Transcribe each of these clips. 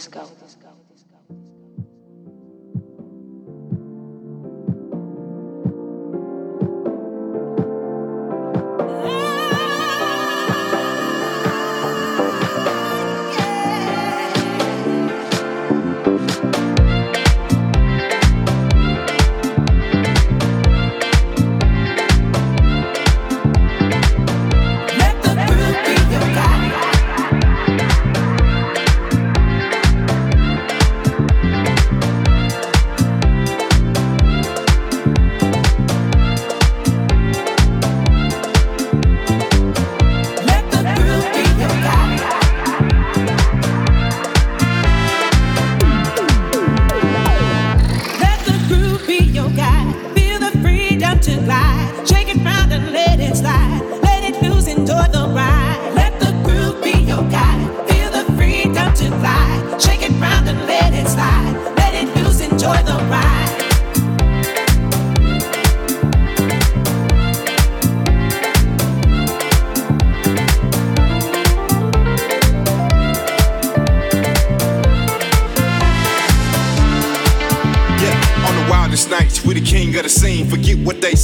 disco.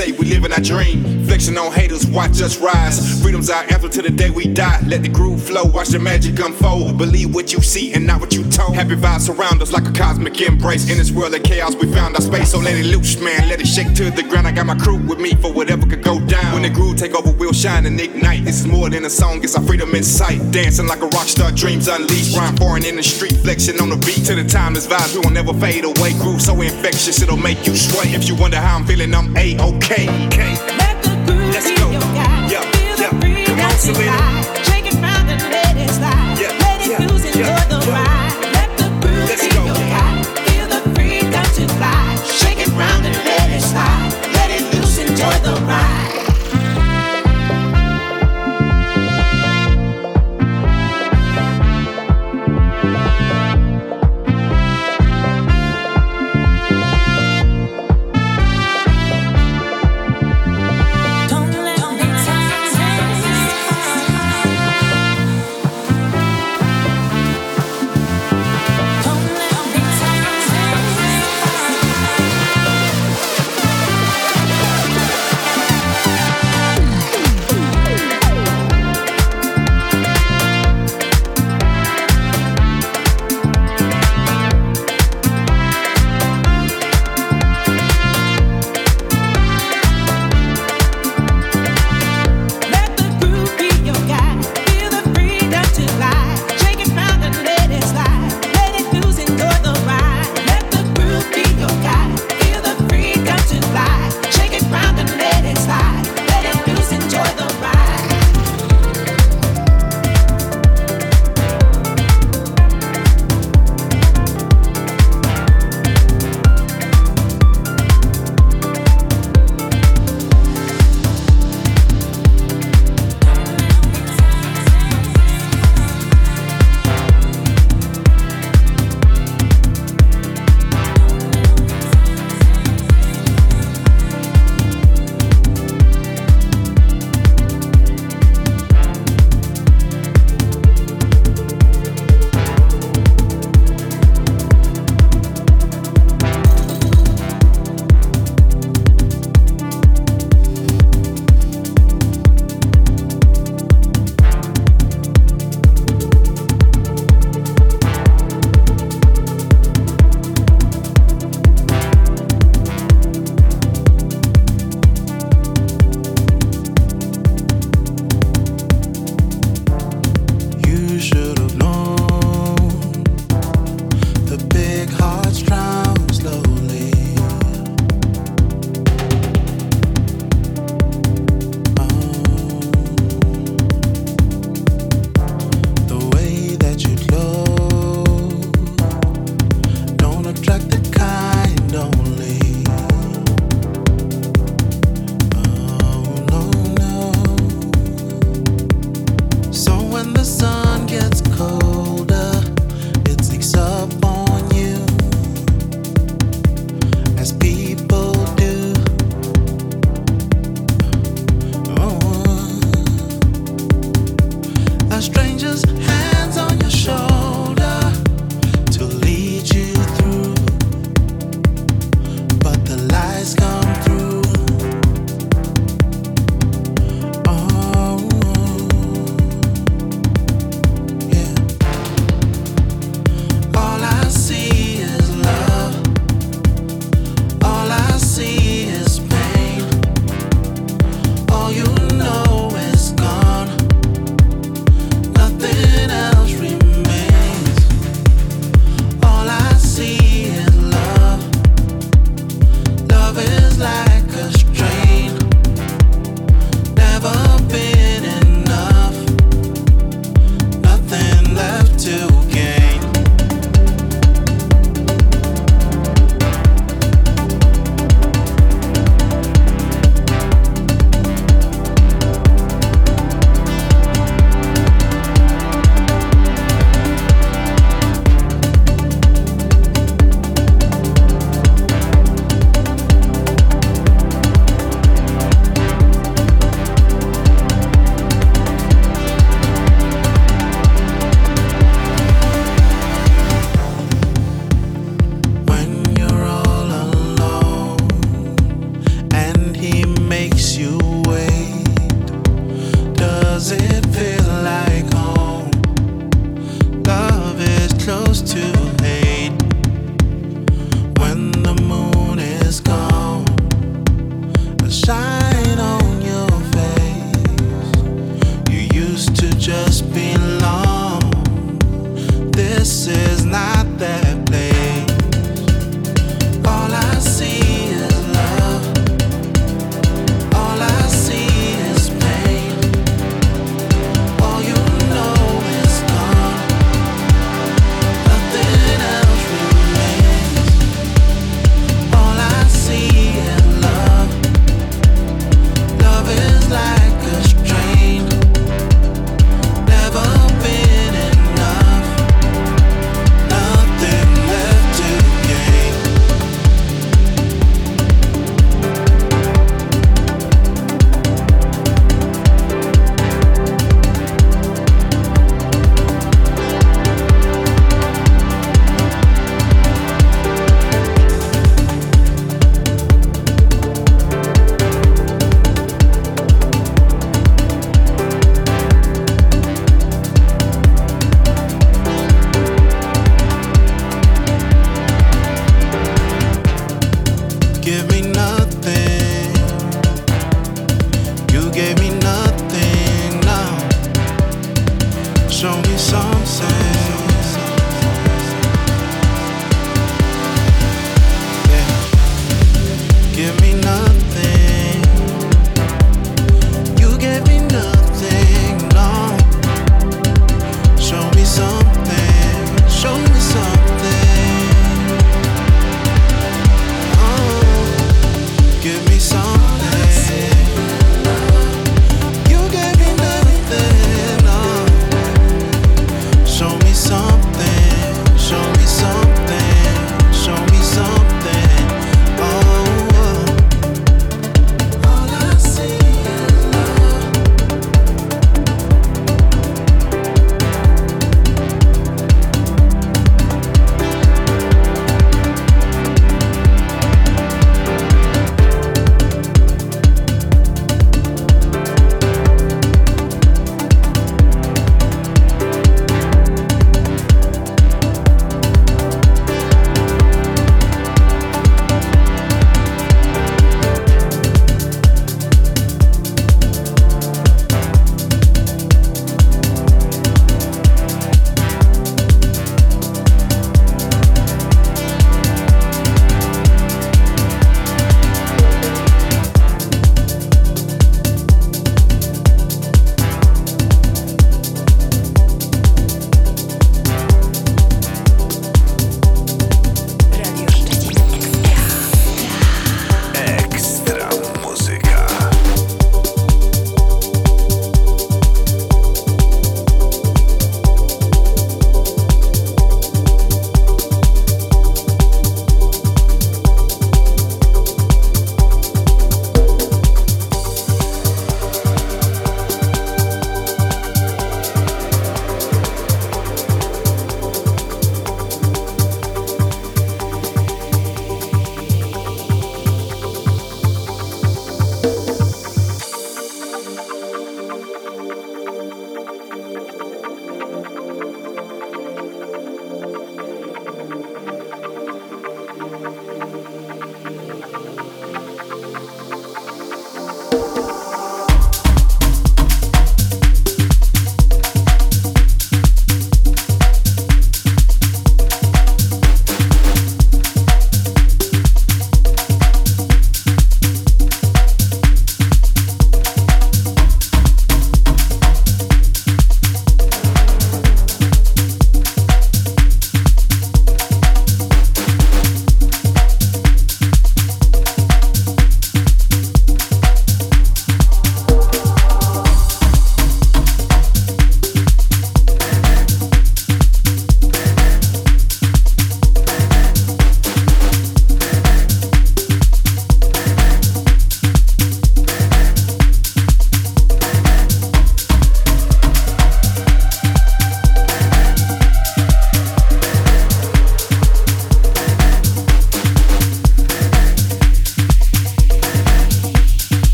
At on disco. Watch us rise. Freedom's our anthem to the day we die. Let the groove flow, watch the magic unfold. Believe what you see and not what you told. Happy vibes surround us like a cosmic embrace. In this world of chaos, we found our space. So let it loose, man. Let it shake to the ground. I got my crew with me for whatever could go down. When the groove take over, we'll shine and ignite. This is more than a song, it's our freedom in sight. Dancing like a rock star, dreams unleashed. Rhyme foreign in the street, flexing on the beat. To the timeless vibes, we will never fade away. Groove so infectious, it'll make you sway. If you wonder how I'm feeling, I'm A-OK. Okay. Come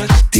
Christmas.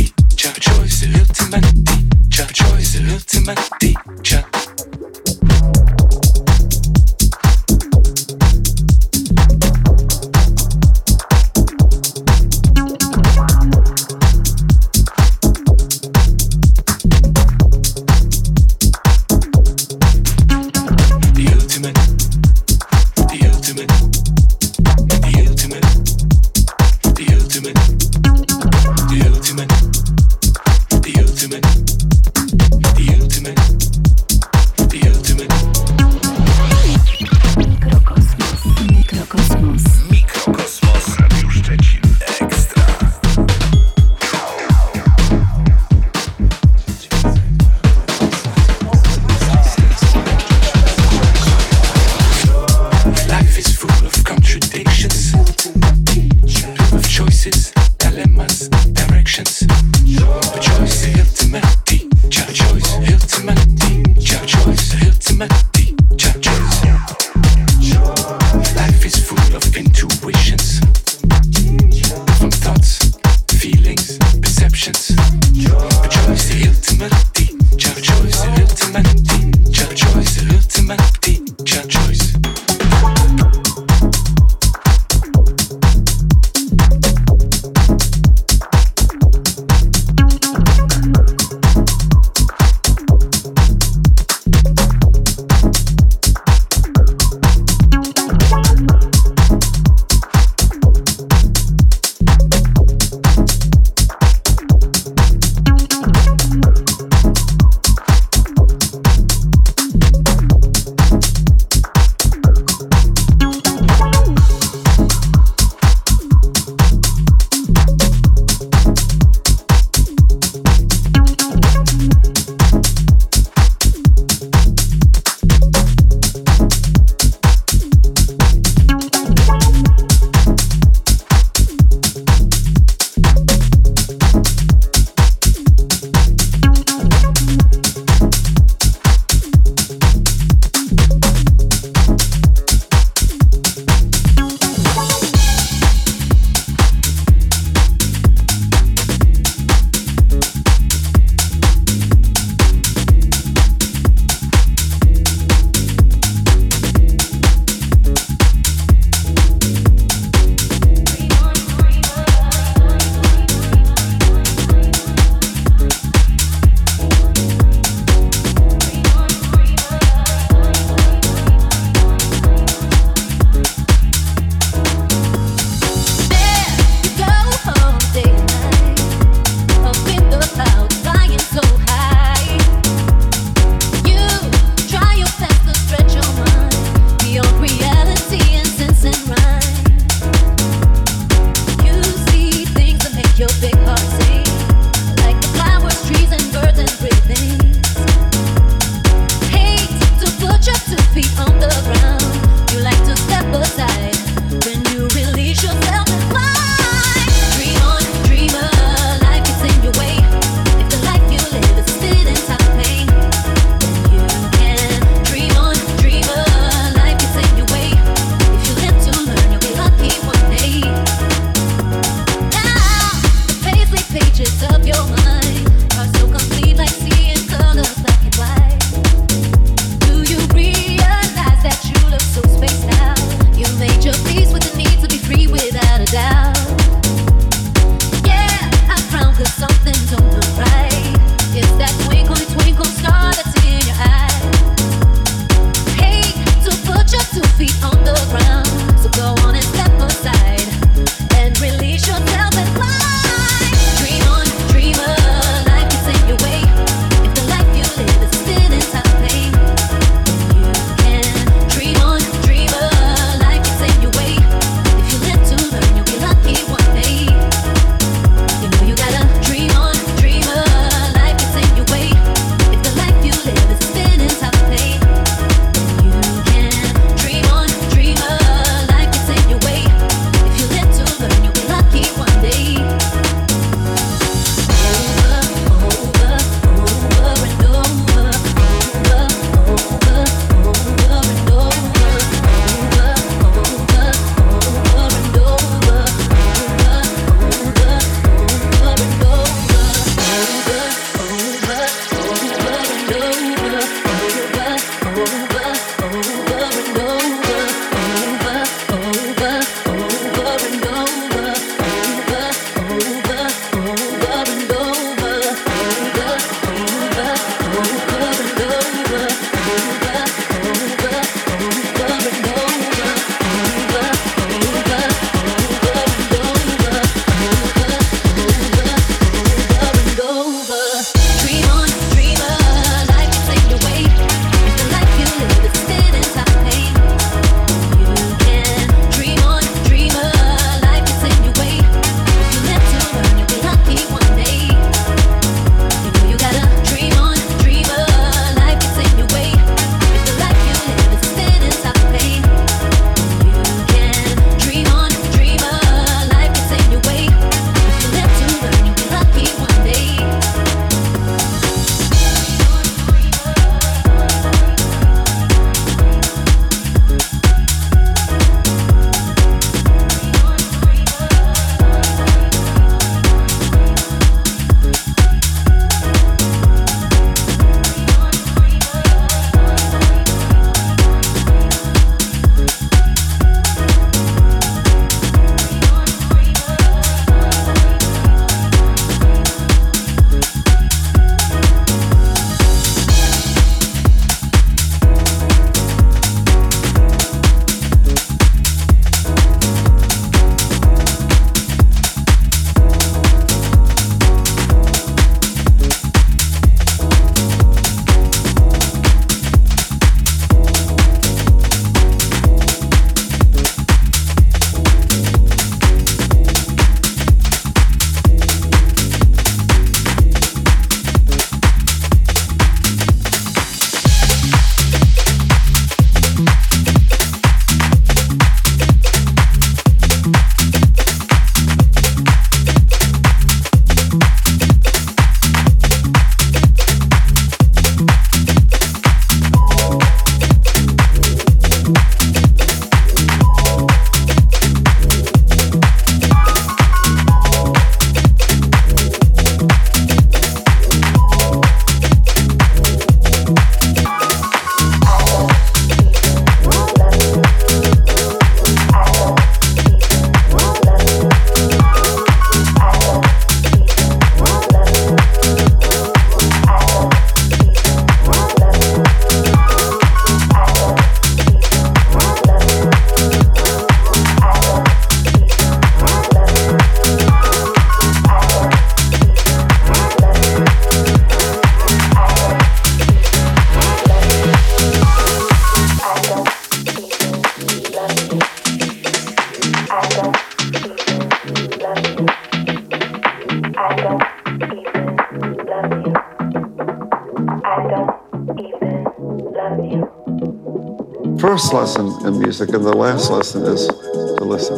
Music and the last lesson is to listen.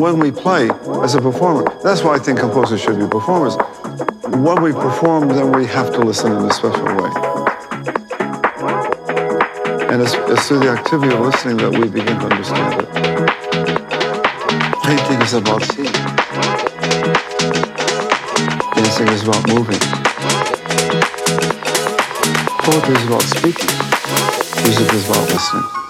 When we play as a performer, that's why I think composers should be performers. When we perform, then we have to listen in a special way. And it's, it's through the activity of listening that we begin to understand it. Painting is about seeing. Dancing is about moving. Poetry is about speaking. Music is about listening.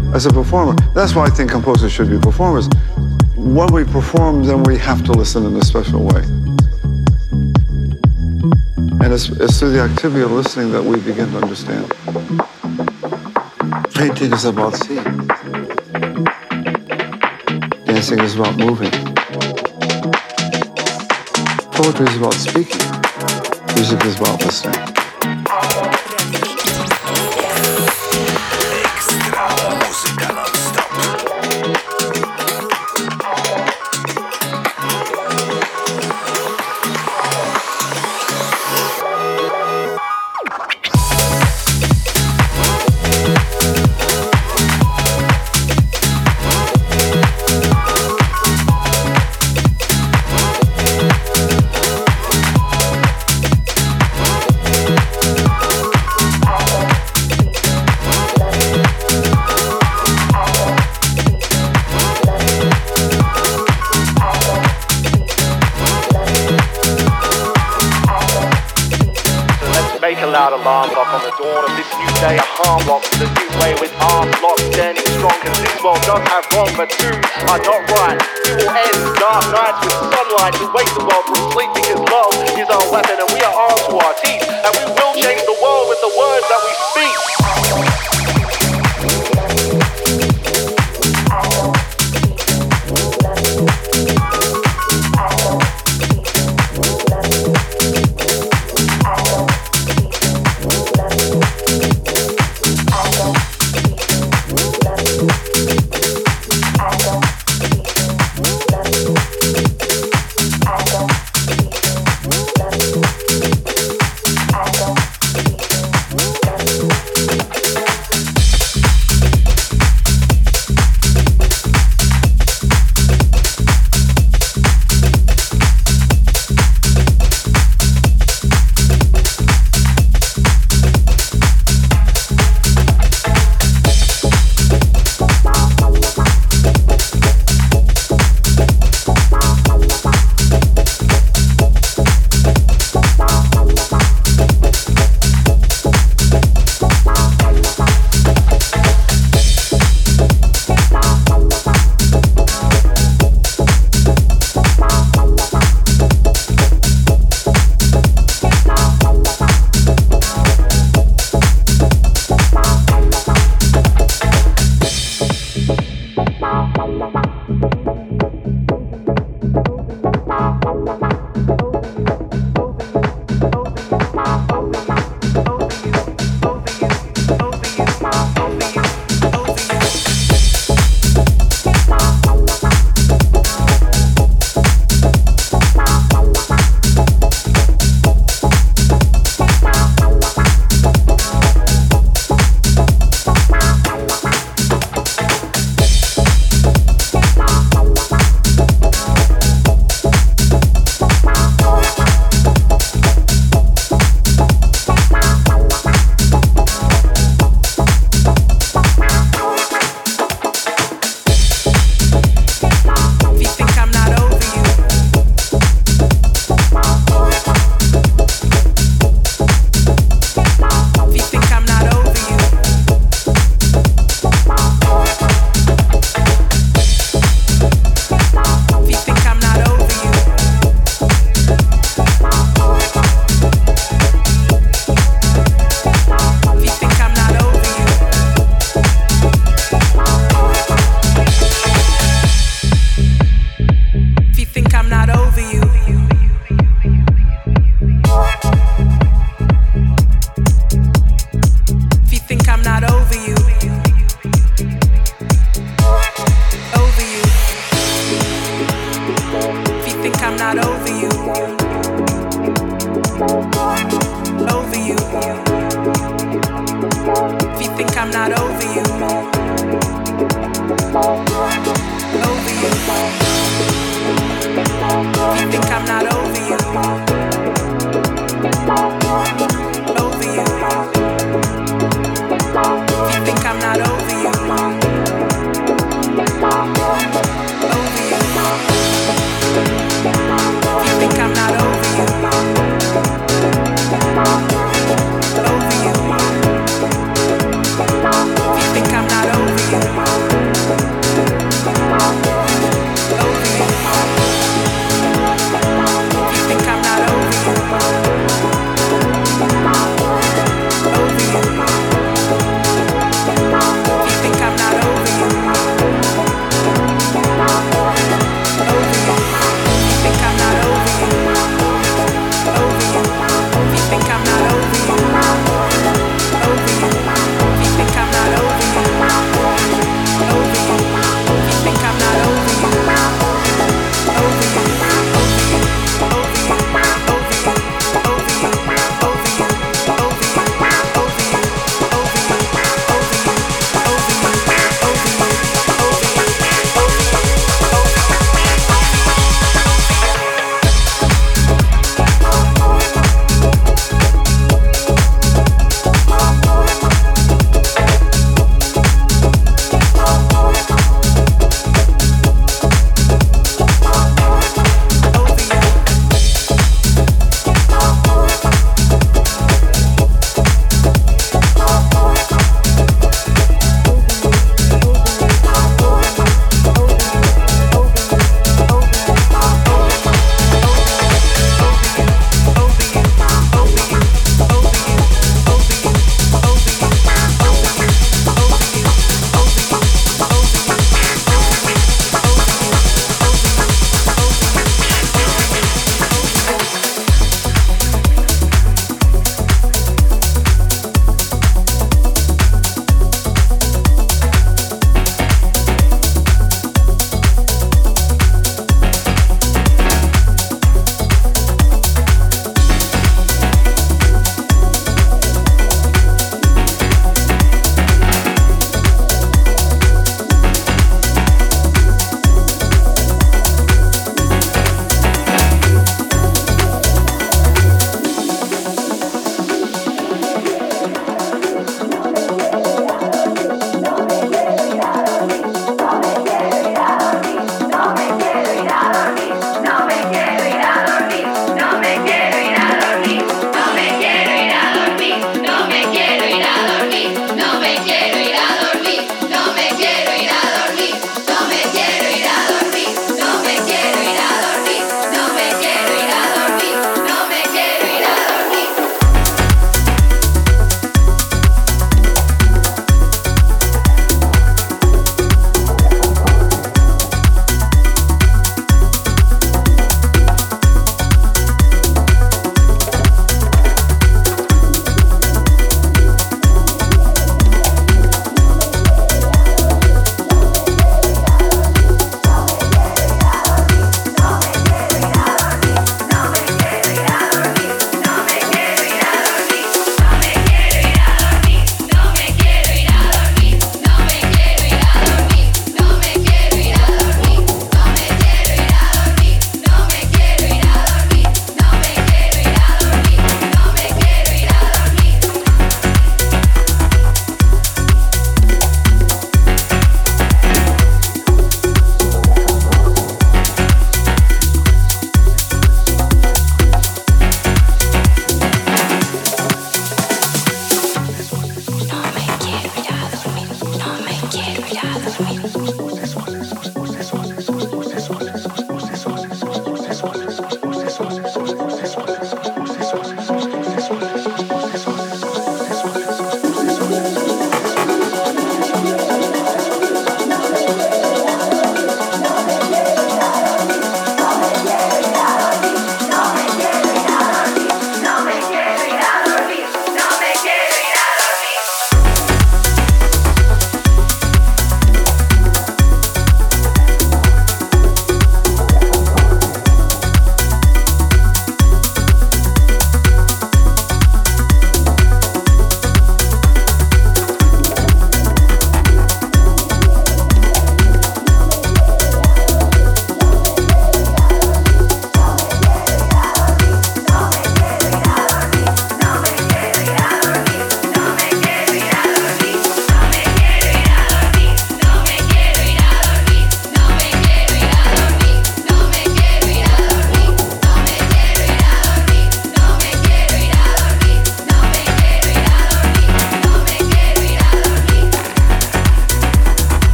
as a performer, that's why I think composers should be performers. When we perform, then we have to listen in a special way. And it's, it's through the activity of listening that we begin to understand. Painting is about seeing. Dancing is about moving. Poetry is about speaking. Music is about listening.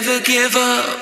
Never give up